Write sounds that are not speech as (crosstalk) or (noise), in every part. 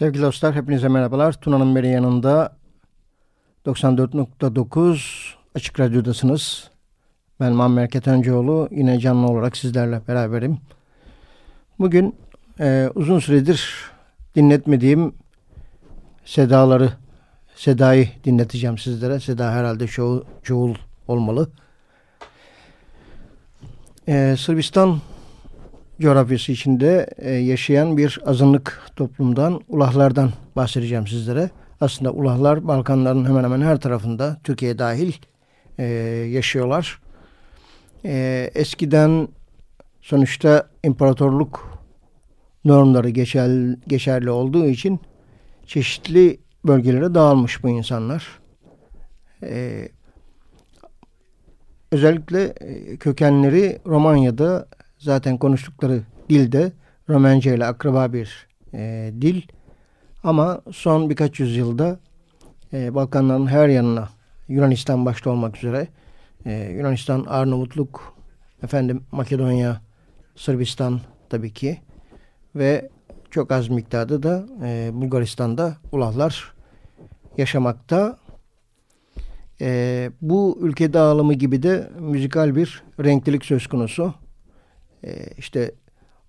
Sevgili dostlar hepinize merhabalar. Tuna'nın beri yanında 94.9 Açık Radyo'dasınız. Ben Muammer Ketencoğlu. Yine canlı olarak sizlerle beraberim. Bugün e, uzun süredir dinletmediğim sedaları Seda'yı dinleteceğim sizlere. Seda herhalde çoğu, çoğul olmalı. Ee, Sırbistan coğrafyası içinde e, yaşayan bir azınlık toplumdan, ulahlardan bahsedeceğim sizlere. Aslında ulahlar Balkanların hemen hemen her tarafında, Türkiye dahil e, yaşıyorlar. E, eskiden sonuçta imparatorluk normları geçer, geçerli olduğu için çeşitli bölgelere dağılmış bu insanlar. Ee, özellikle e, kökenleri Romanya'da zaten konuştukları dilde Romence ile akraba bir e, dil. Ama son birkaç yüzyılda e, Balkanların her yanına Yunanistan başta olmak üzere e, Yunanistan, Arnavutluk, efendim Makedonya, Sırbistan tabii ki ve çok az miktarda da e, Bulgaristan'da ulahlar yaşamakta. E, bu ülke dağılımı gibi de müzikal bir renklilik söz konusu. E, işte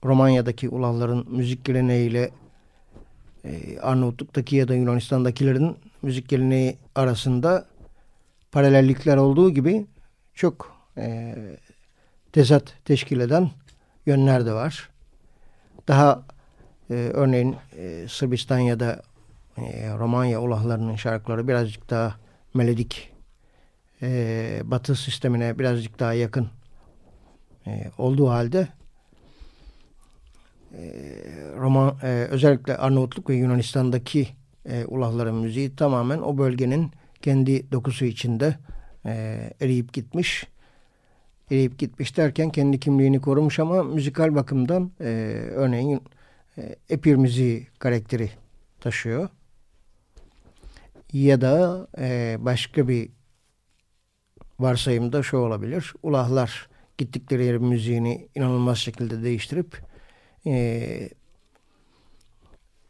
Romanya'daki ulahların müzik geleneğiyle e, Arnavutluk'taki ya da Yunanistan'dakilerin müzik geleneği arasında paralellikler olduğu gibi çok e, tezat teşkil eden yönler de var. Daha e, örneğin e, Sırbistan ya da e, Romanya ulahlarının şarkıları birazcık daha melodik e, batı sistemine birazcık daha yakın e, olduğu halde e, Roman, e, özellikle Arnavutluk ve Yunanistan'daki e, ulahların müziği tamamen o bölgenin kendi dokusu içinde e, eriyip gitmiş. Eriyip gitmiş derken kendi kimliğini korumuş ama müzikal bakımdan e, örneğin e, epir müziği karakteri taşıyor. Ya da e, başka bir varsayımda şu olabilir. Ulahlar gittikleri yerin müziğini inanılmaz şekilde değiştirip e,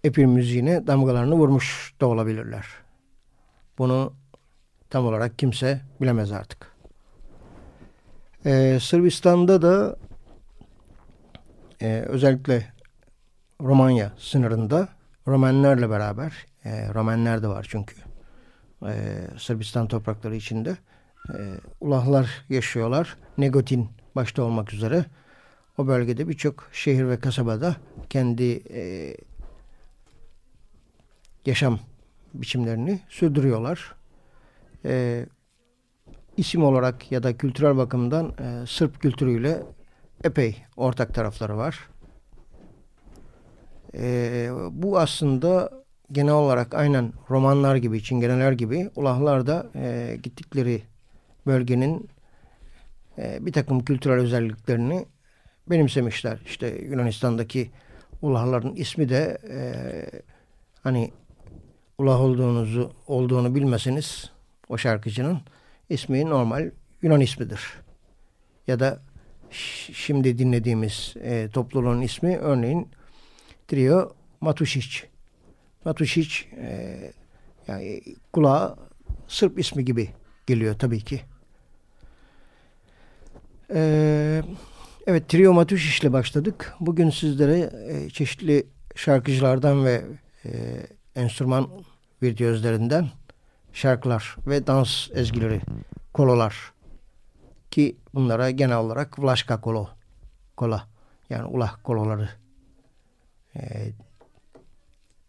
epir müziğine damgalarını vurmuş da olabilirler. Bunu tam olarak kimse bilemez artık. Ee, Sırbistan'da da e, özellikle Romanya sınırında Romenlerle beraber, e, Romenler de var çünkü e, Sırbistan toprakları içinde e, ulahlar yaşıyorlar. Negotin başta olmak üzere o bölgede birçok şehir ve kasabada kendi e, yaşam biçimlerini sürdürüyorlar. E, isim olarak ya da kültürel bakımdan e, Sırp kültürüyle epey ortak tarafları var. E, bu aslında genel olarak aynen romanlar gibi, çingeneler gibi ulahlar da e, gittikleri bölgenin e, bir takım kültürel özelliklerini benimsemişler. İşte Yunanistan'daki ulahların ismi de e, hani ulah olduğunuzu olduğunu bilmeseniz o şarkıcının ismi normal Yunan ismidir. Ya da şimdi dinlediğimiz e, topluluğun ismi örneğin Trio Matuşiç. Matuşiç e, yani kulağa Sırp ismi gibi geliyor tabii ki. Ee, evet Trio Matuşiç ile başladık. Bugün sizlere e, çeşitli şarkıcılardan ve e, enstrüman virtüözlerinden şarkılar ve dans ezgileri, kololar ki bunlara genel olarak Vlaşka kolo, kola yani ulah koloları e,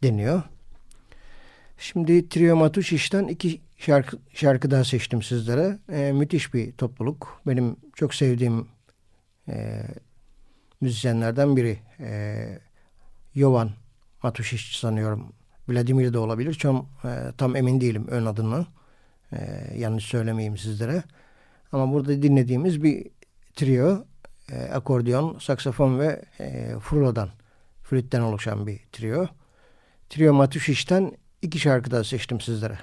deniyor. Şimdi Trio Matuşiş'ten iki şarkı, şarkı daha seçtim sizlere. E, müthiş bir topluluk. Benim çok sevdiğim e, müzisyenlerden biri. E, Jovan Matuşiş sanıyorum. Vladimir de olabilir. Çok, e, tam emin değilim ön adını. E, yanlış söylemeyeyim sizlere. Ama burada dinlediğimiz bir trio. E, akordeon, saksafon ve e, frulodan flütten oluşan bir trio. Trio Matuşiş'ten iki şarkı daha seçtim sizlere.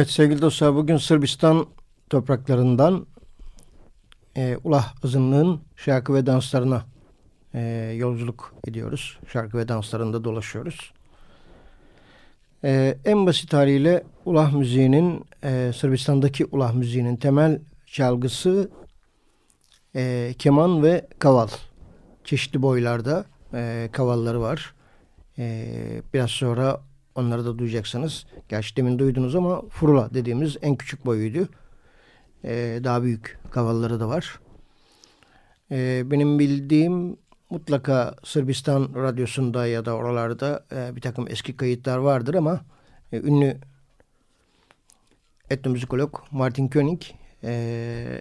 Evet sevgili dostlar bugün Sırbistan topraklarından e, Ulah azınlığın şarkı ve danslarına e, yolculuk ediyoruz. Şarkı ve danslarında dolaşıyoruz. E, en basit haliyle Ulah müziğinin e, Sırbistan'daki Ulah müziğinin temel çalgısı e, keman ve kaval. Çeşitli boylarda e, kavalları var. E, biraz sonra onları da duyacaksınız. Gerçi demin duydunuz ama furula dediğimiz en küçük boyuydu. E, daha büyük kavalları da var. E, benim bildiğim mutlaka Sırbistan radyosunda ya da oralarda e, bir takım eski kayıtlar vardır ama e, ünlü etnomüzikolog Martin König e,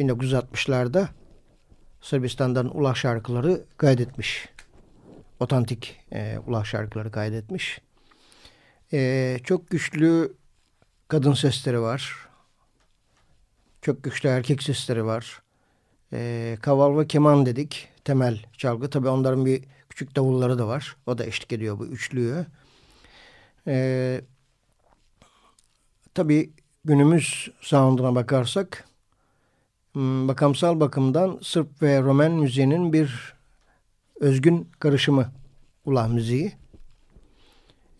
1960'larda Sırbistan'dan ulak şarkıları kaydetmiş. Otantik e, ulak şarkıları kaydetmiş. E, çok güçlü kadın sesleri var. Çok güçlü erkek sesleri var. E, kaval ve keman dedik. Temel çalgı. Tabi onların bir küçük davulları da var. O da eşlik ediyor bu üçlüye. E, Tabi günümüz sound'una bakarsak Hmm, bakamsal bakımdan Sırp ve Romen müziğinin bir özgün karışımı ulah müziği.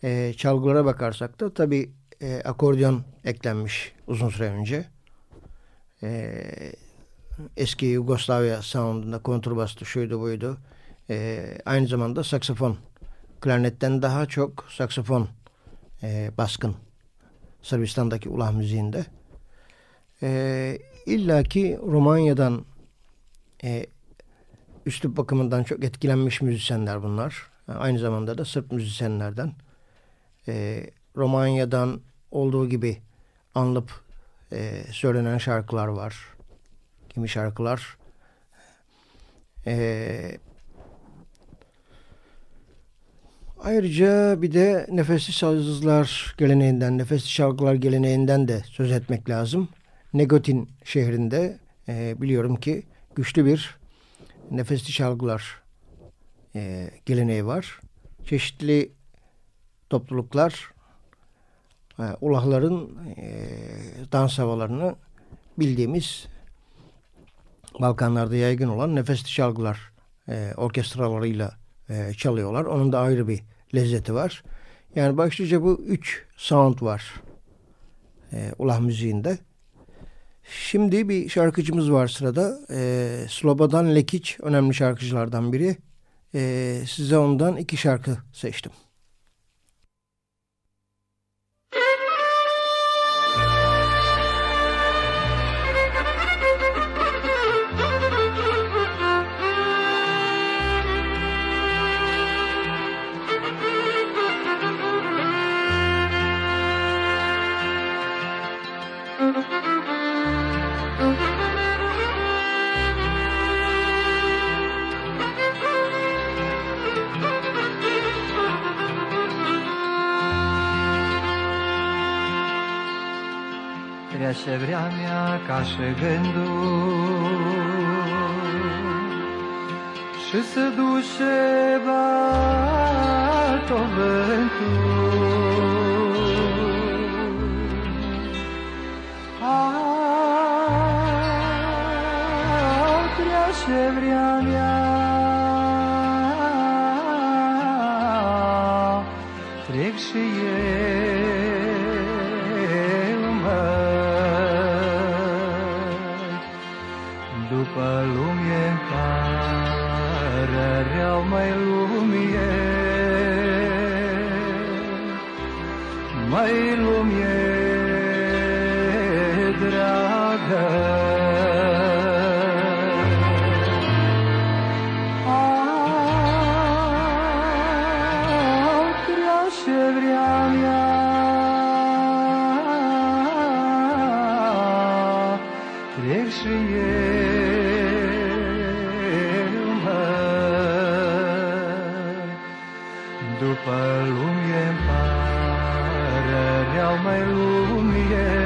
E, çalgılara bakarsak da tabi e, akordeon eklenmiş uzun süre önce. E, eski Yugoslavya soundunda kontrbastı şuydu buydu. E, aynı zamanda saksafon. Klarnetten daha çok saksafon e, baskın Sırbistan'daki ulah müziğinde. E, İlla ki Romanya'dan e, üslup bakımından çok etkilenmiş müzisyenler bunlar. Aynı zamanda da Sırp müzisyenlerden. E, Romanya'dan olduğu gibi anılıp e, söylenen şarkılar var. Kimi şarkılar e, Ayrıca bir de nefesli sazlar geleneğinden, nefesli şarkılar geleneğinden de söz etmek lazım. Negotin şehrinde e, biliyorum ki güçlü bir nefesli çalgılar e, geleneği var. Çeşitli topluluklar e, ulahların e, dans havalarını bildiğimiz Balkanlarda yaygın olan nefesli çalgılar e, orkestralarıyla e, çalıyorlar. Onun da ayrı bir lezzeti var. Yani başlıca bu üç sound var e, ulah müziğinde. Şimdi bir şarkıcımız var sırada. E, Slobodan Lekic önemli şarkıcılardan biri. E, size ondan iki şarkı seçtim. Trece vremea ca și gândul Și se duce bato vântul trece vremea După lume pare rău mai lume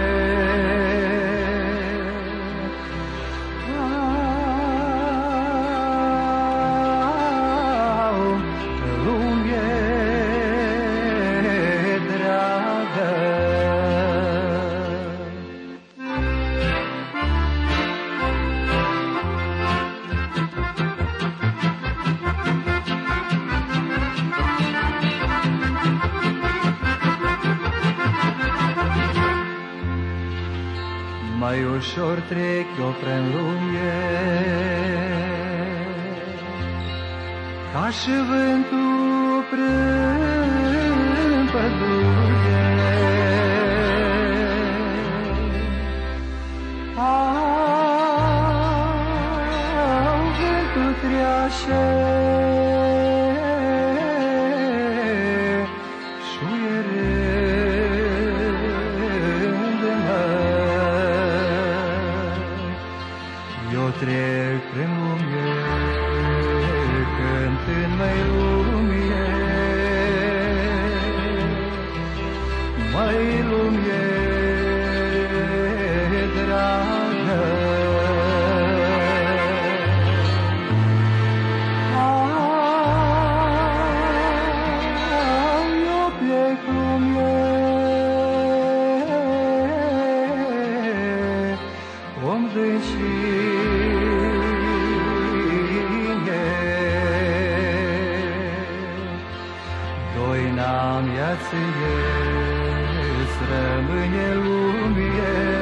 mai ușor trec eu prin lume. Ca și vântul prin pădure. Au vântul treașe Znam jacy jest, mnie lumie.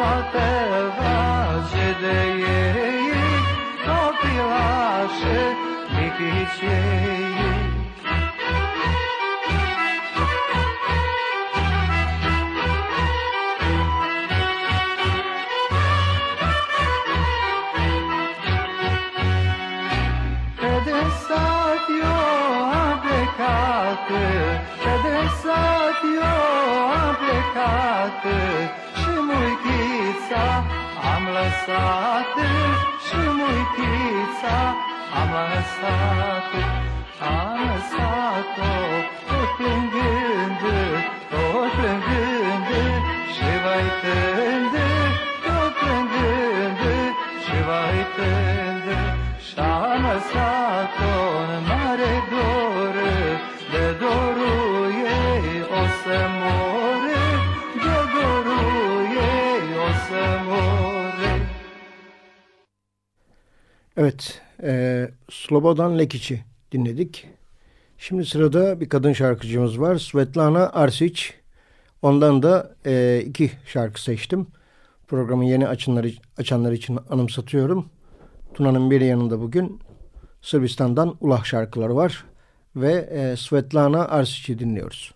poate vrage de ei, copilașe micici ei. Că de sat eu am plecat Și muichița am lăsat, Și muichița am lăsat. Am lăsat-o tot plângând, tot plângând, Și vai tând, tot plângând, Și vai tând. Și-am lăsat-o Evet, e, Slobodan Lekiç'i dinledik. Şimdi sırada bir kadın şarkıcımız var. Svetlana Arsic. Ondan da e, iki şarkı seçtim. Programı yeni açanlar, açanlar için anımsatıyorum. Tuna'nın bir yanında bugün Sırbistan'dan Ulah şarkıları var. Ve e, Svetlana Arsic'i dinliyoruz.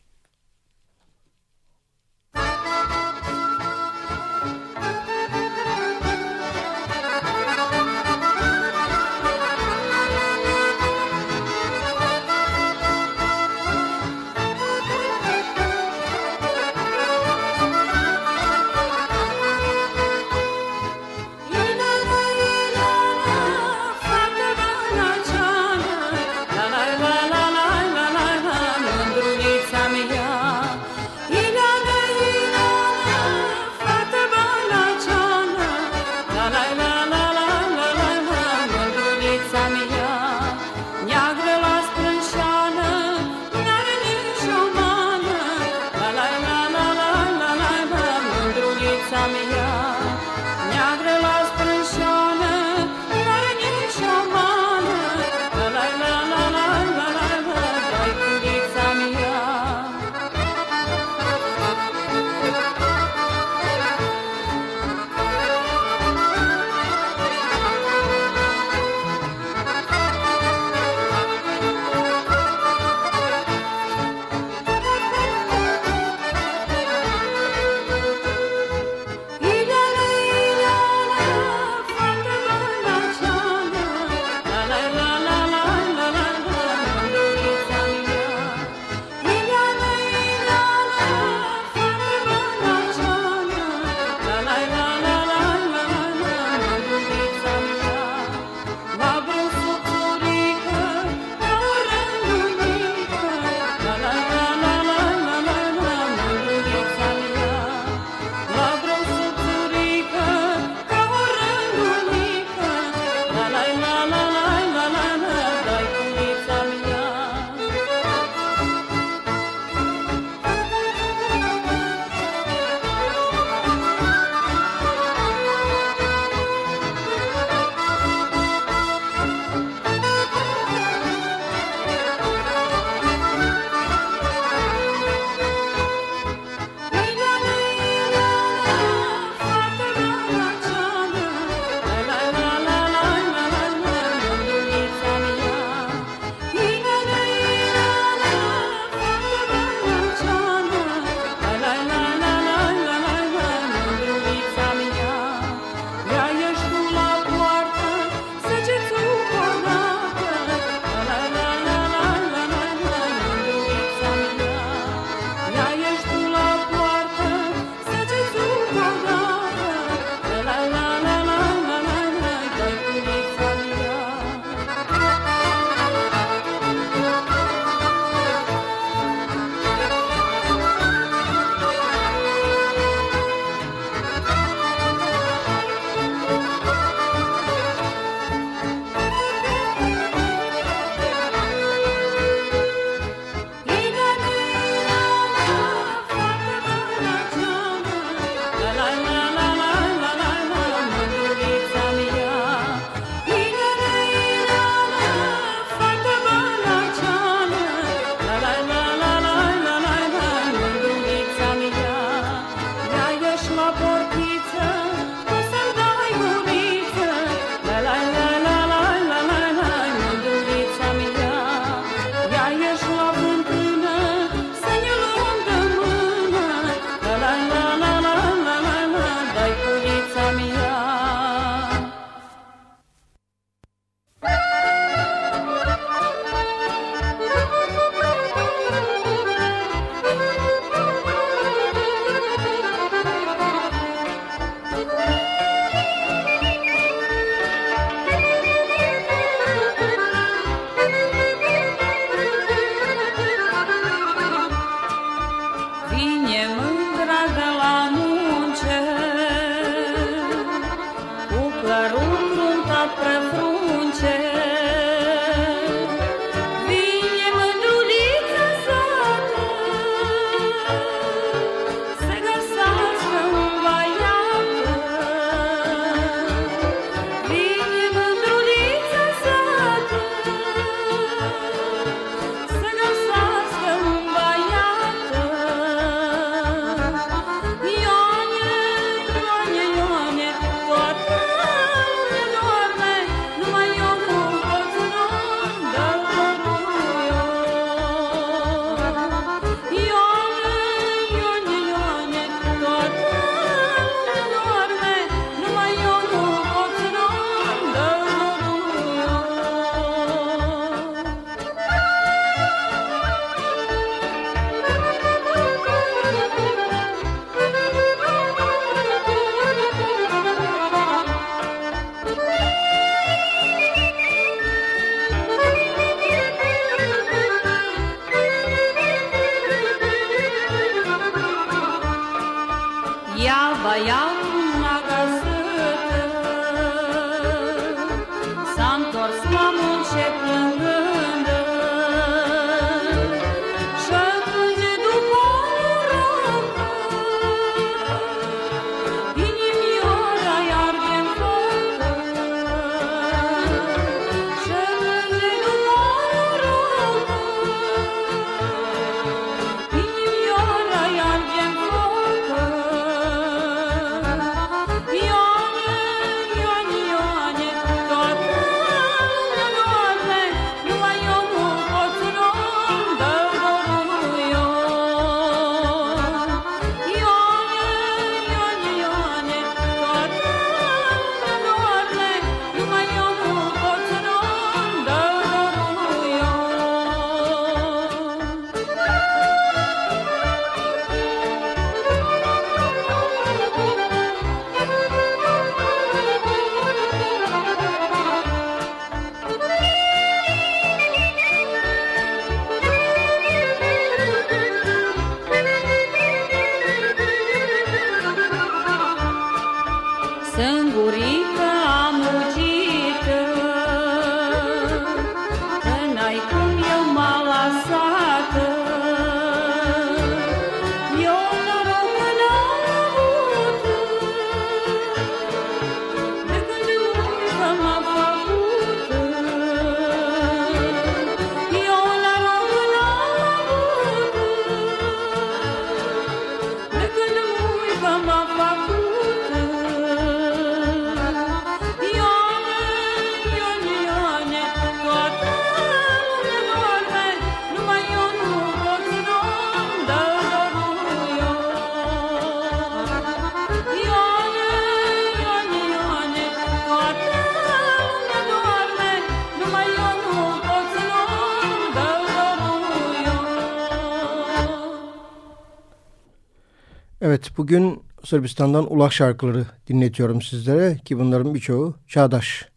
Evet bugün Sırbistan'dan ulak şarkıları dinletiyorum sizlere ki bunların birçoğu çağdaş.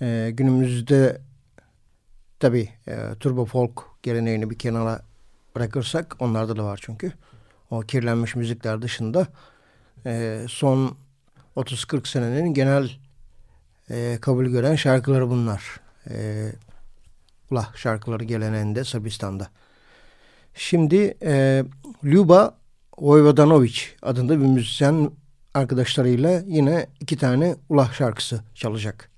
Ee, günümüzde tabi e, turbo folk geleneğini bir kenara bırakırsak onlarda da var çünkü. O kirlenmiş müzikler dışında e, son 30-40 senenin genel e, kabul gören şarkıları bunlar. E, ulah şarkıları geleneğinde Sırbistan'da. Şimdi e, Luba Vojvodanovic adında bir müzisyen arkadaşlarıyla yine iki tane ulah şarkısı çalacak.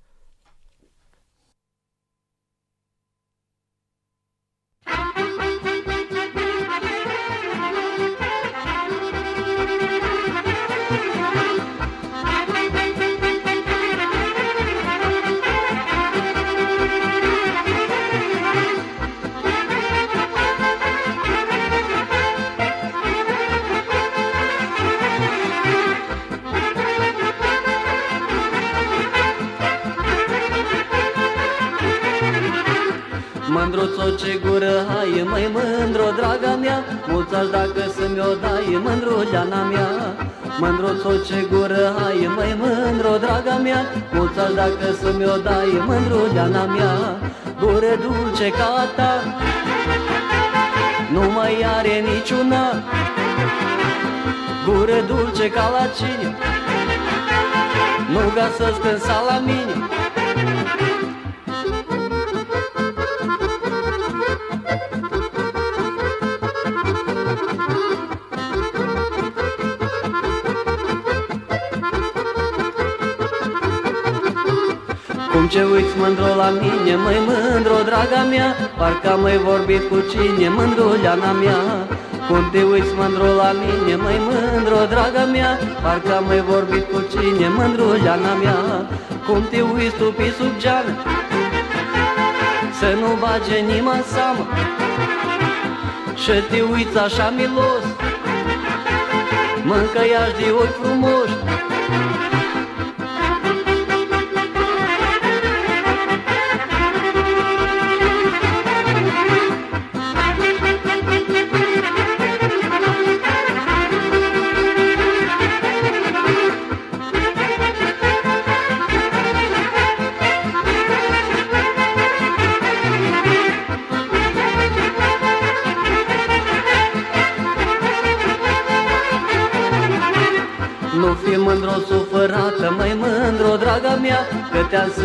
Mândruțo ce gură, hai mai mândro, draga mea. Mulțași dacă să-mi o dai, mândruleana mea. Mândruțo ce gură, hai mai mândro, draga mea. Mulțași dacă să-mi o dai, mândruleana mea. Gură dulce ca ta Nu mai are niciuna. Gură dulce ca la cine? Nu găsesc în sala mine Cum ce uiți mândro la mine, măi mândro, draga mea Parcă am mai vorbit cu cine, mândruleana mea. Cum te uiți mândro la mine, măi mândro, draga mea Parcă am mai vorbit cu cine, mândruleana mea. Cum te uiți tu pe sub geană Să nu bage nima în seamă. Și te uiți așa milos Mâncăiași de ochi frumoși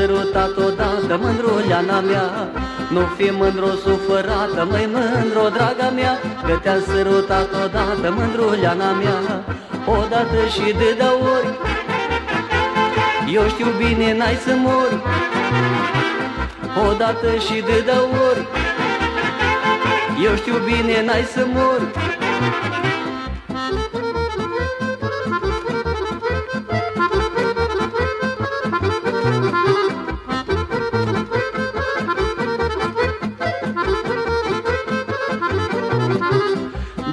sărutat odată, mândruleana mea. Nu fi mândro sufărată, mai mândro, draga mea. Că te-am sărutat odată, mândruleana mea. Odată și de de ori Eu știu bine, n-ai să mori. Odată și de de ori Eu știu bine, n-ai să mori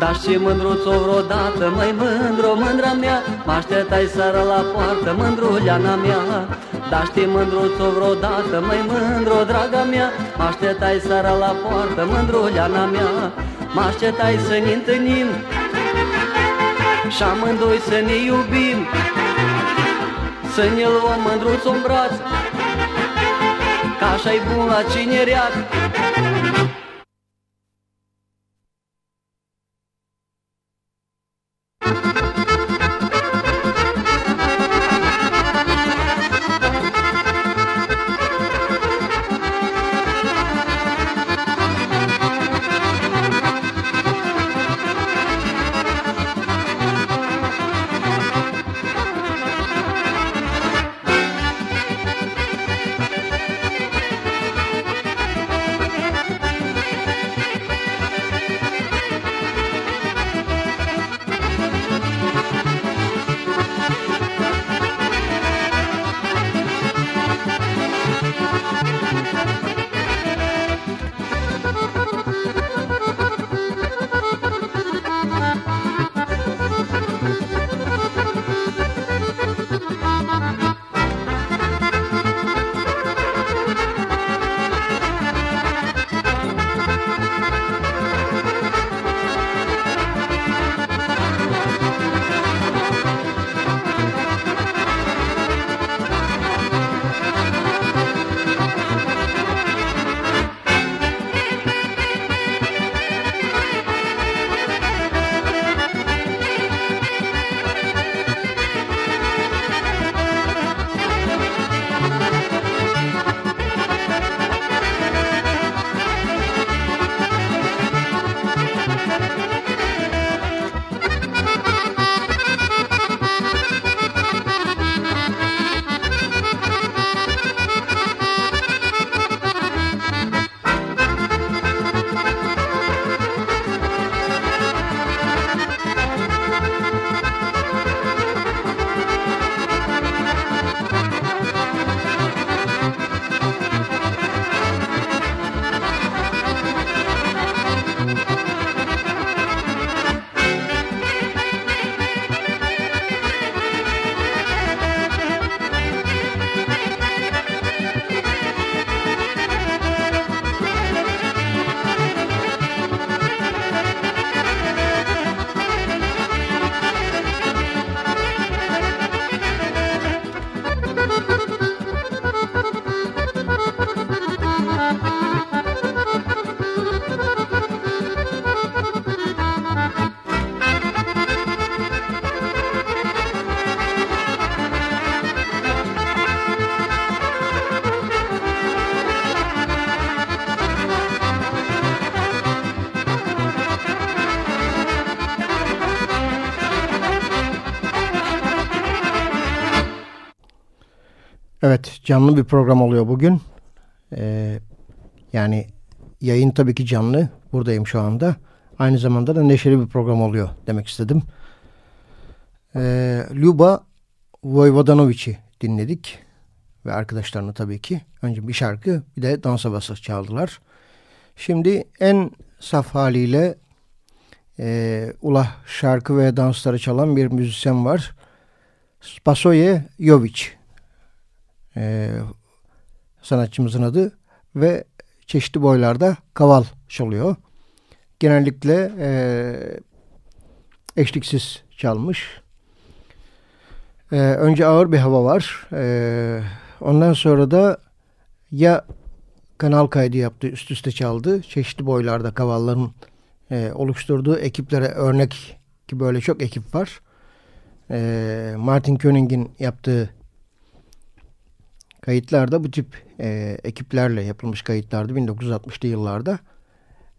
Dar și mândruțo vreodată, mai mândro, mândra mea Mă așteptai seara la poartă, mândruleana mea. Dar știi mândruțo vreodată, mai mândro, draga mea Mă așteptai seara la poartă, mândruleana mea. Mă așteptai să ne întâlnim Și amândoi să ne iubim Să ne luăm mândruțo în braț Ca așa-i bun la cinereat Evet canlı bir program oluyor bugün. Ee, yani yayın tabii ki canlı. Buradayım şu anda. Aynı zamanda da neşeli bir program oluyor demek istedim. Ee, Luba Vojvodanovic'i dinledik. Ve arkadaşlarını tabii ki. Önce bir şarkı bir de dans havası çaldılar. Şimdi en saf haliyle e, ulah şarkı ve dansları çalan bir müzisyen var. Spasoye Jovic e, sanatçımızın adı ve çeşitli boylarda kaval çalıyor. Genellikle e, eşliksiz çalmış. E, önce ağır bir hava var. E, ondan sonra da ya kanal kaydı yaptı, üst üste çaldı. Çeşitli boylarda kavalların e, oluşturduğu ekiplere örnek ki böyle çok ekip var. E, Martin König'in yaptığı kayıtlarda bu tip e, ekiplerle yapılmış kayıtlardı 1960'lı yıllarda.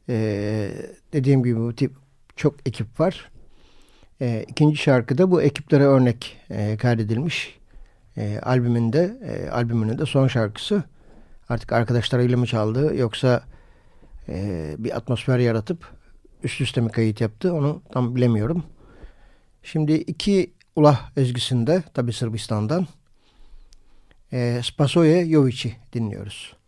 E, dediğim gibi bu tip çok ekip var. E, ikinci şarkıda bu ekiplere örnek e, kaydedilmiş e, albümünde, e, albümünün de son şarkısı. Artık arkadaşlarıyla mı çaldı yoksa e, bir atmosfer yaratıp üst üste mi kayıt yaptı onu tam bilemiyorum. Şimdi iki ulah ezgisinde tabi Sırbistan'dan e, Spasoye Jovic'i dinliyoruz.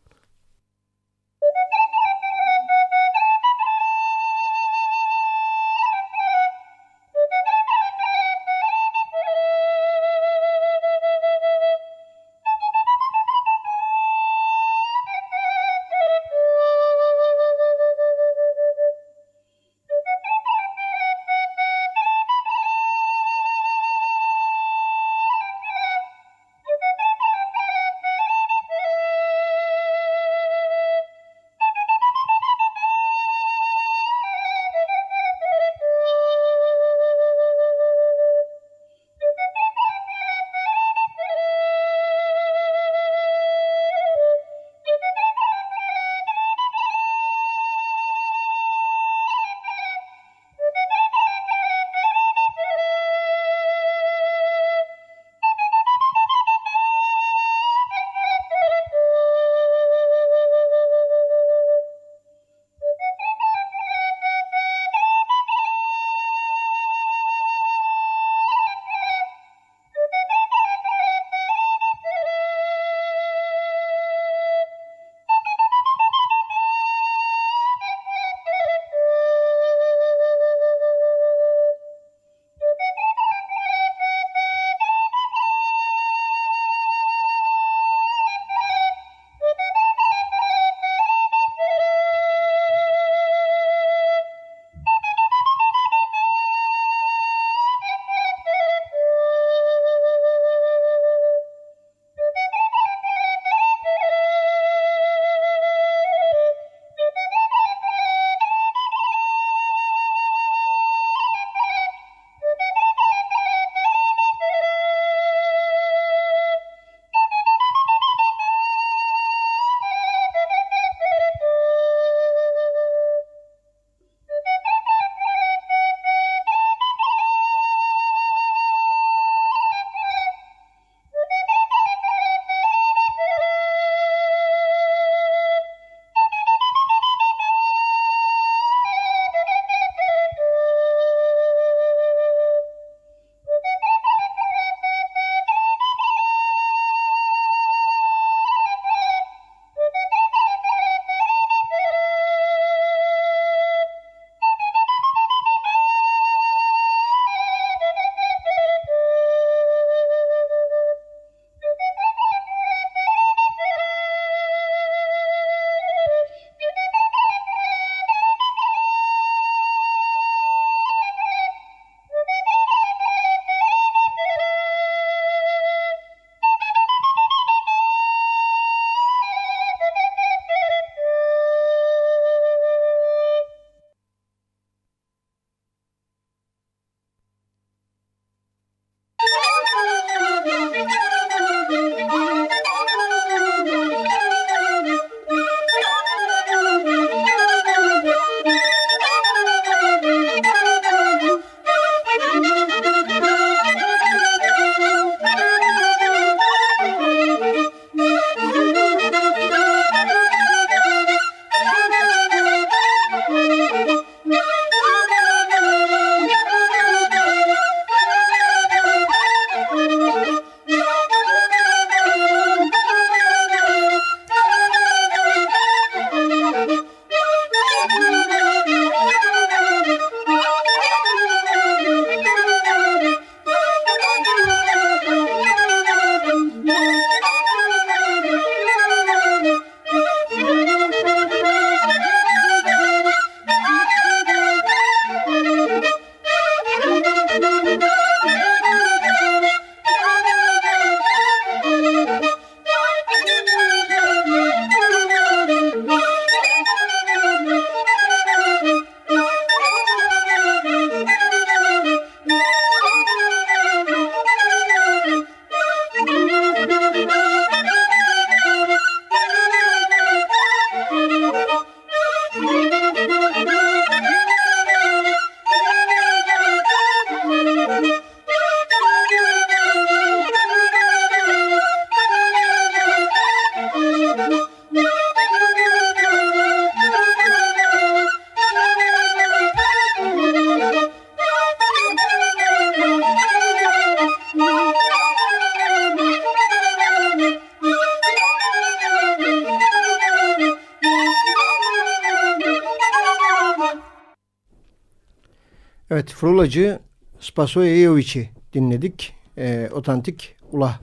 Frulacı Spaso Yeyovic'i dinledik. E, otantik ulah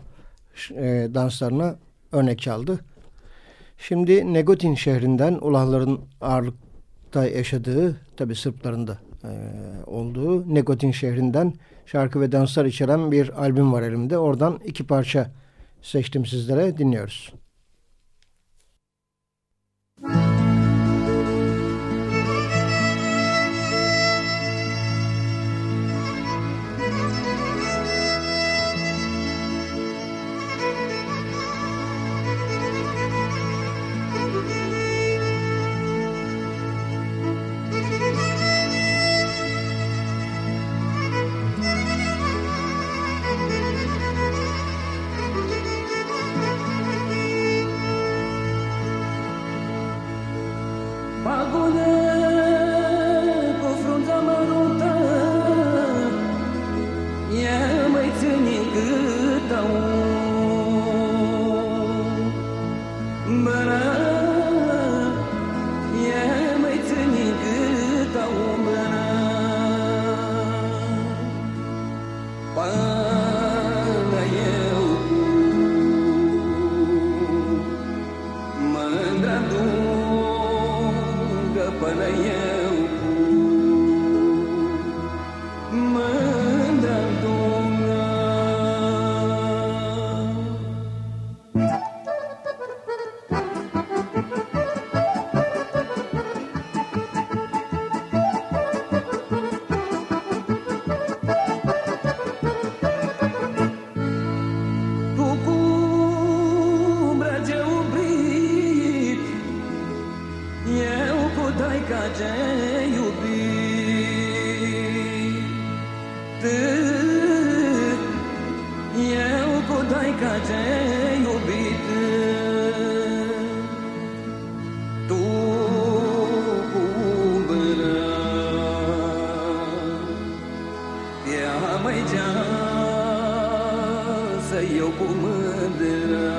e, danslarına örnek çaldı. Şimdi Negotin şehrinden ulahların ağırlıkta yaşadığı, tabi Sırpların da e, olduğu Negotin şehrinden şarkı ve danslar içeren bir albüm var elimde. Oradan iki parça seçtim sizlere dinliyoruz. Uitați să eu cu mândră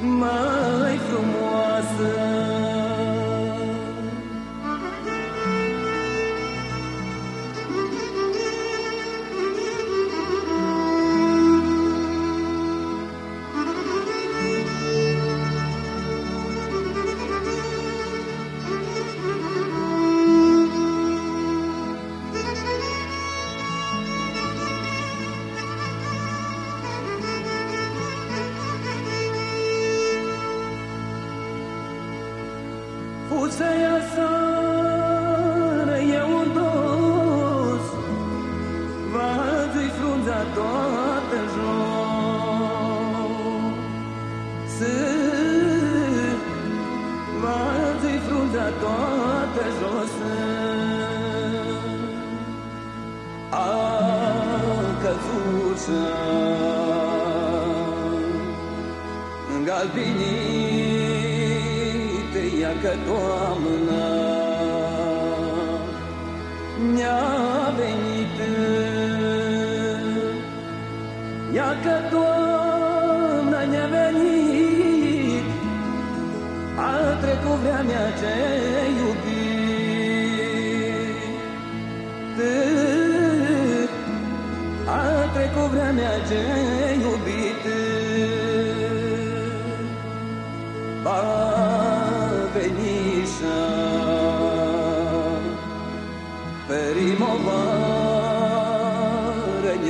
mai frumos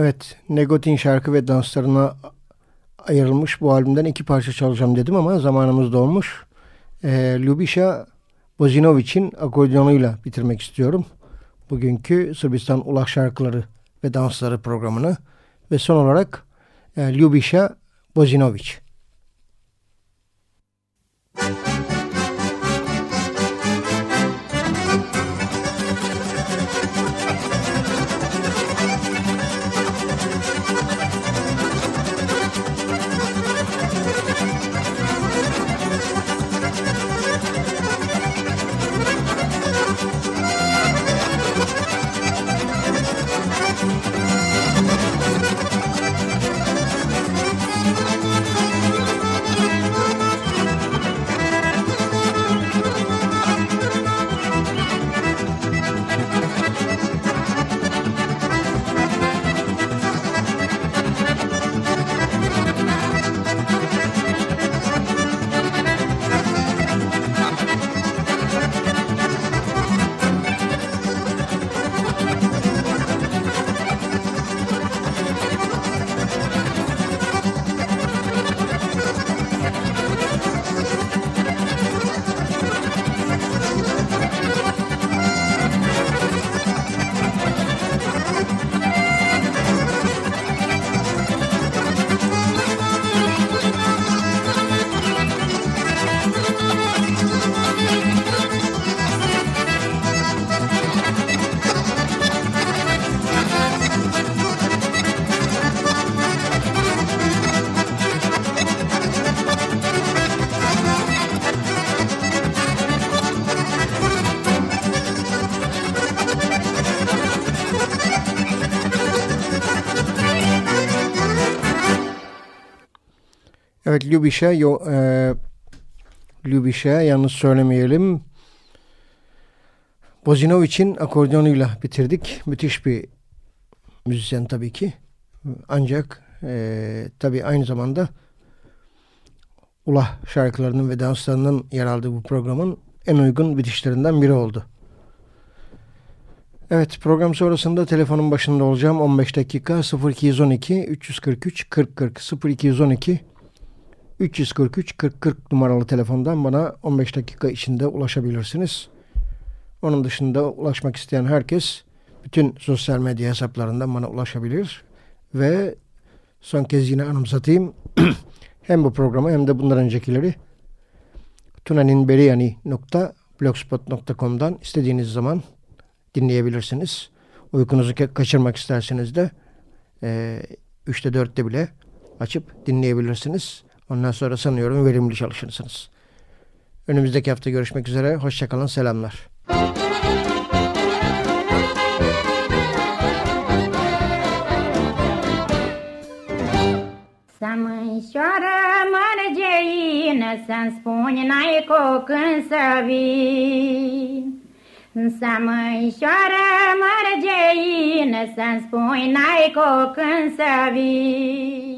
Evet, Negotin şarkı ve danslarına ayrılmış bu albümden iki parça çalacağım dedim ama zamanımız dolmuş. Ee, Lubisha Bozinovic'in akordeonuyla bitirmek istiyorum. Bugünkü Sırbistan Ulak Şarkıları ve Dansları programını. Ve son olarak e, Lubisha Bozinovic. Evet Lubiş'e yo, e, Lubiş'e yalnız söylemeyelim. Bozinovic'in akordeonuyla bitirdik. Müthiş bir müzisyen tabii ki. Ancak e, tabii aynı zamanda Ulah şarkılarının ve danslarının yer aldığı bu programın en uygun bitişlerinden biri oldu. Evet program sonrasında telefonun başında olacağım 15 dakika 0212 343 40 40 0212 343 40 40 numaralı telefondan bana 15 dakika içinde ulaşabilirsiniz. Onun dışında ulaşmak isteyen herkes bütün sosyal medya hesaplarından bana ulaşabilir. Ve son kez yine anımsatayım. (clears throat) hem bu programı hem de bundan öncekileri tunaninberiyani.blogspot.com'dan istediğiniz zaman dinleyebilirsiniz. Uykunuzu kaçırmak isterseniz de e, 3'te 4'te bile açıp dinleyebilirsiniz. Ondan sonra sanıyorum verimli çalışırsınız. Önümüzdeki hafta görüşmek üzere. Hoşçakalın. Selamlar. Să mărgeină, Să-mi spuni n-ai cu când să vii. Să mărgeină, Să-mi spuni n-ai cu când să vii.